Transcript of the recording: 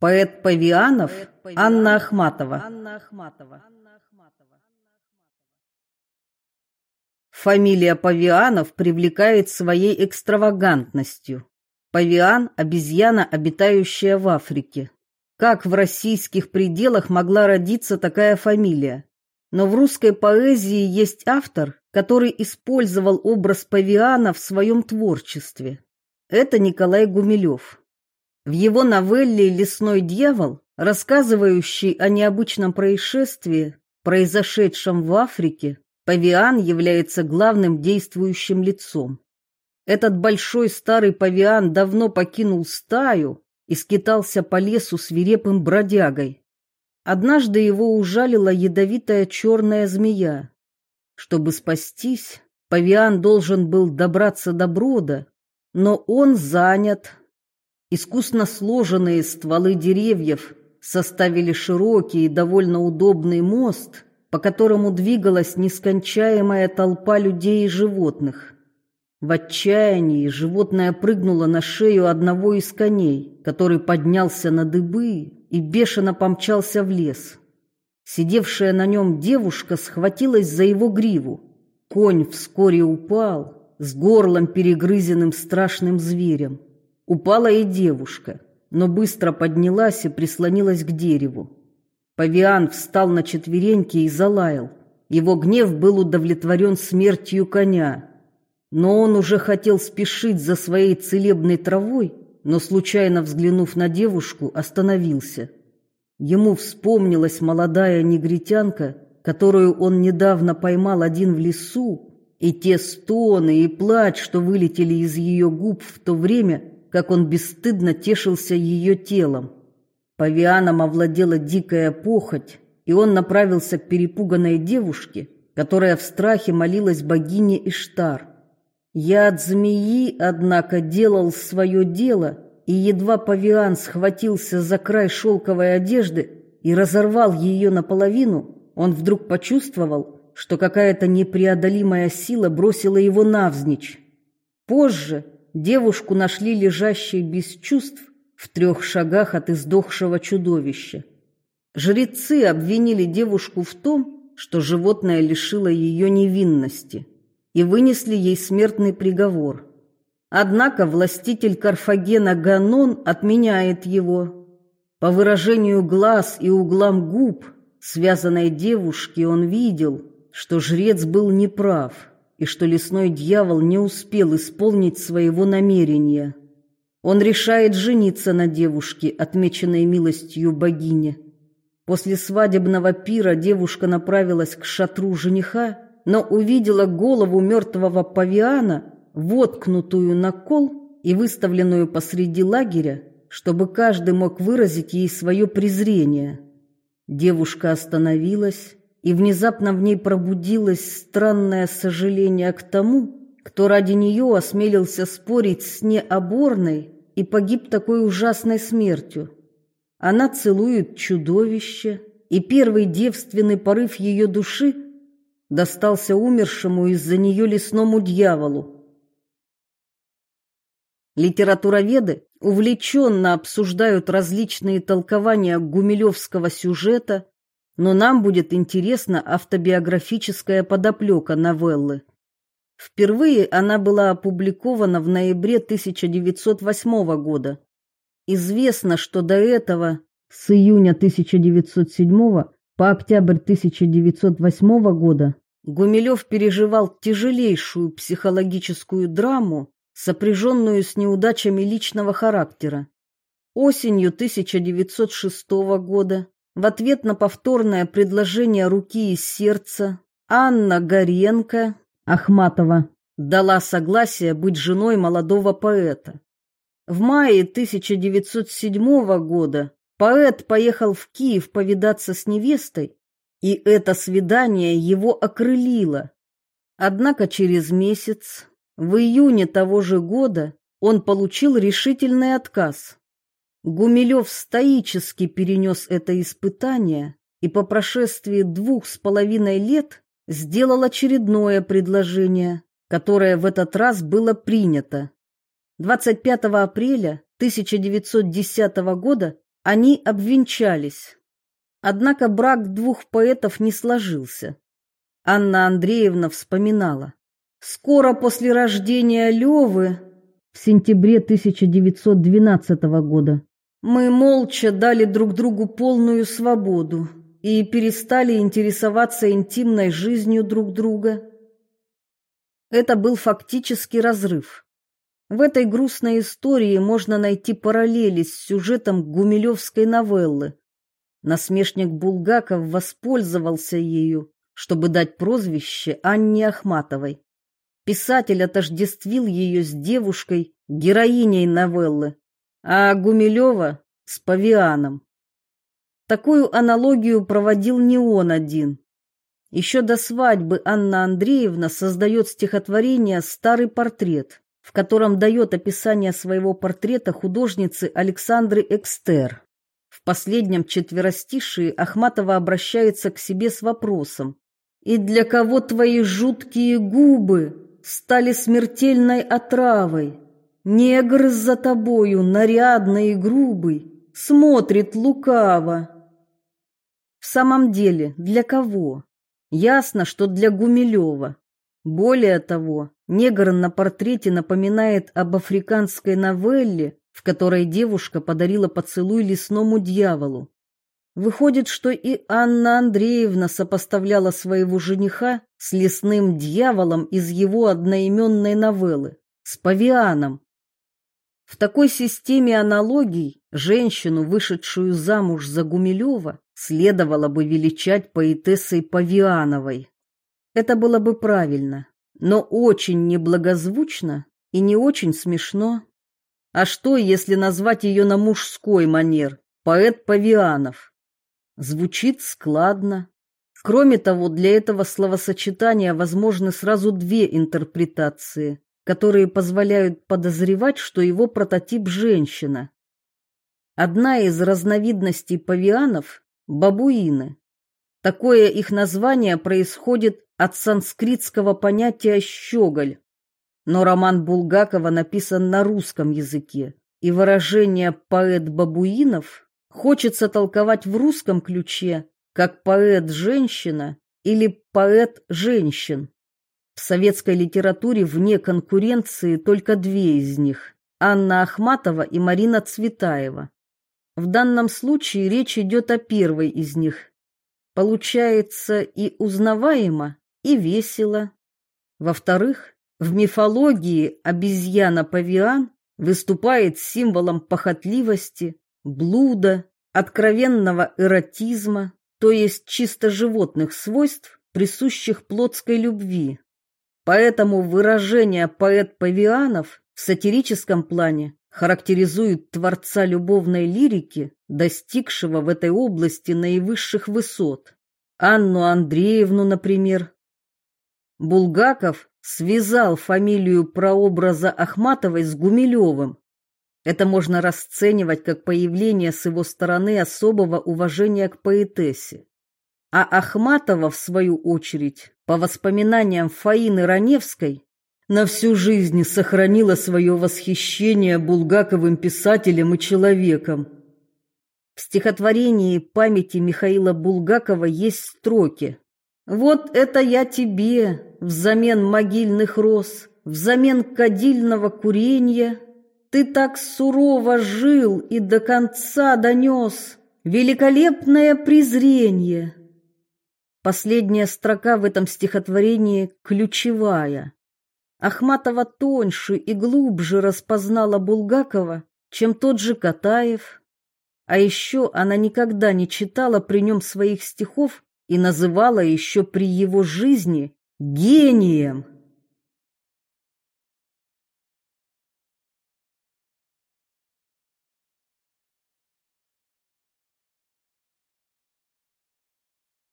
Поэт Павианов Анна Ахматова. Фамилия Павианов привлекает своей экстравагантностью. Павиан – обезьяна, обитающая в Африке. Как в российских пределах могла родиться такая фамилия? Но в русской поэзии есть автор, который использовал образ павиана в своем творчестве. Это Николай Гумилев. В его новелле «Лесной дьявол», рассказывающей о необычном происшествии, произошедшем в Африке, павиан является главным действующим лицом. Этот большой старый павиан давно покинул стаю и скитался по лесу свирепым бродягой. Однажды его ужалила ядовитая черная змея. Чтобы спастись, павиан должен был добраться до брода, но он занят Искусно сложенные стволы деревьев составили широкий и довольно удобный мост, по которому двигалась нескончаемая толпа людей и животных. В отчаянии животное прыгнуло на шею одного из коней, который поднялся на дыбы и бешено помчался в лес. Сидевшая на нем девушка схватилась за его гриву. Конь вскоре упал, с горлом перегрызенным страшным зверем. Упала и девушка, но быстро поднялась и прислонилась к дереву. Павиан встал на четвереньки и залаял. Его гнев был удовлетворен смертью коня. Но он уже хотел спешить за своей целебной травой, но, случайно взглянув на девушку, остановился. Ему вспомнилась молодая негритянка, которую он недавно поймал один в лесу, и те стоны и плач, что вылетели из ее губ в то время, как он бесстыдно тешился ее телом. Павианом овладела дикая похоть, и он направился к перепуганной девушке, которая в страхе молилась богине Иштар. Яд змеи, однако, делал свое дело, и едва павиан схватился за край шелковой одежды и разорвал ее наполовину, он вдруг почувствовал, что какая-то непреодолимая сила бросила его навзничь. Позже, девушку нашли лежащей без чувств в трех шагах от издохшего чудовища. Жрецы обвинили девушку в том, что животное лишило ее невинности, и вынесли ей смертный приговор. Однако властитель Карфагена Ганон отменяет его. По выражению глаз и углам губ связанной девушки он видел, что жрец был неправ и что лесной дьявол не успел исполнить своего намерения. Он решает жениться на девушке, отмеченной милостью богини. После свадебного пира девушка направилась к шатру жениха, но увидела голову мертвого павиана, воткнутую на кол и выставленную посреди лагеря, чтобы каждый мог выразить ей свое презрение. Девушка остановилась, и внезапно в ней пробудилось странное сожаление к тому, кто ради нее осмелился спорить с необорной и погиб такой ужасной смертью. Она целует чудовище, и первый девственный порыв ее души достался умершему из-за нее лесному дьяволу. Литературоведы увлеченно обсуждают различные толкования гумилевского сюжета но нам будет интересна автобиографическая подоплека новеллы. Впервые она была опубликована в ноябре 1908 года. Известно, что до этого, с июня 1907 по октябрь 1908 года, Гумилев переживал тяжелейшую психологическую драму, сопряженную с неудачами личного характера. Осенью 1906 года в ответ на повторное предложение руки и сердца Анна Горенко Ахматова дала согласие быть женой молодого поэта. В мае 1907 года поэт поехал в Киев повидаться с невестой, и это свидание его окрылило. Однако через месяц, в июне того же года, он получил решительный отказ. Гумилев стоически перенес это испытание и по прошествии двух с половиной лет сделал очередное предложение, которое в этот раз было принято. 25 апреля 1910 года Они обвенчались. Однако брак двух поэтов не сложился. Анна Андреевна вспоминала. Скоро после рождения Левы, в сентябре 1912 года, мы молча дали друг другу полную свободу и перестали интересоваться интимной жизнью друг друга. Это был фактически разрыв. В этой грустной истории можно найти параллели с сюжетом гумилевской новеллы. Насмешник Булгаков воспользовался ею, чтобы дать прозвище Анне Ахматовой. Писатель отождествил ее с девушкой, героиней новеллы, а Гумилева — с павианом. Такую аналогию проводил не он один. Еще до свадьбы Анна Андреевна создает стихотворение «Старый портрет», в котором дает описание своего портрета художницы Александры Экстер. В последнем четверостишии Ахматова обращается к себе с вопросом «И для кого твои жуткие губы стали смертельной отравой? Негр за тобою, нарядный и грубый, смотрит лукаво». В самом деле, для кого? Ясно, что для Гумилева. Более того, негр на портрете напоминает об африканской новелле, в которой девушка подарила поцелуй лесному дьяволу. Выходит, что и Анна Андреевна сопоставляла своего жениха с лесным дьяволом из его одноименной новеллы, с павианом. В такой системе аналогий женщину, вышедшую замуж за Гумилева, следовало бы величать поэтессой Павиановой. Это было бы правильно, но очень неблагозвучно и не очень смешно. А что, если назвать ее на мужской манер? Поэт Павианов. Звучит складно. Кроме того, для этого словосочетания возможны сразу две интерпретации, которые позволяют подозревать, что его прототип женщина. Одна из разновидностей павианов бабуины. Такое их название происходит от санскритского понятия «щеголь». Но роман Булгакова написан на русском языке, и выражение «поэт бабуинов» хочется толковать в русском ключе как «поэт-женщина» или «поэт-женщин». В советской литературе вне конкуренции только две из них – Анна Ахматова и Марина Цветаева. В данном случае речь идет о первой из них. Получается и узнаваемо, и весело. Во-вторых, в мифологии обезьяна-павиан выступает символом похотливости, блуда, откровенного эротизма, то есть чисто животных свойств, присущих плотской любви. Поэтому выражение поэт Павианов в сатирическом плане характеризует творца любовной лирики, достигшего в этой области наивысших высот. Анну Андреевну, например. Булгаков связал фамилию прообраза Ахматовой с Гумилевым. Это можно расценивать как появление с его стороны особого уважения к поэтессе. А Ахматова, в свою очередь, по воспоминаниям Фаины Раневской, на всю жизнь сохранила свое восхищение Булгаковым писателем и человеком. В стихотворении памяти Михаила Булгакова есть строки «Вот это я тебе, взамен могильных роз, взамен кадильного курения, ты так сурово жил и до конца донес великолепное презрение». Последняя строка в этом стихотворении ключевая. Ахматова тоньше и глубже распознала Булгакова, чем тот же Катаев. А еще она никогда не читала при нем своих стихов и называла еще при его жизни гением.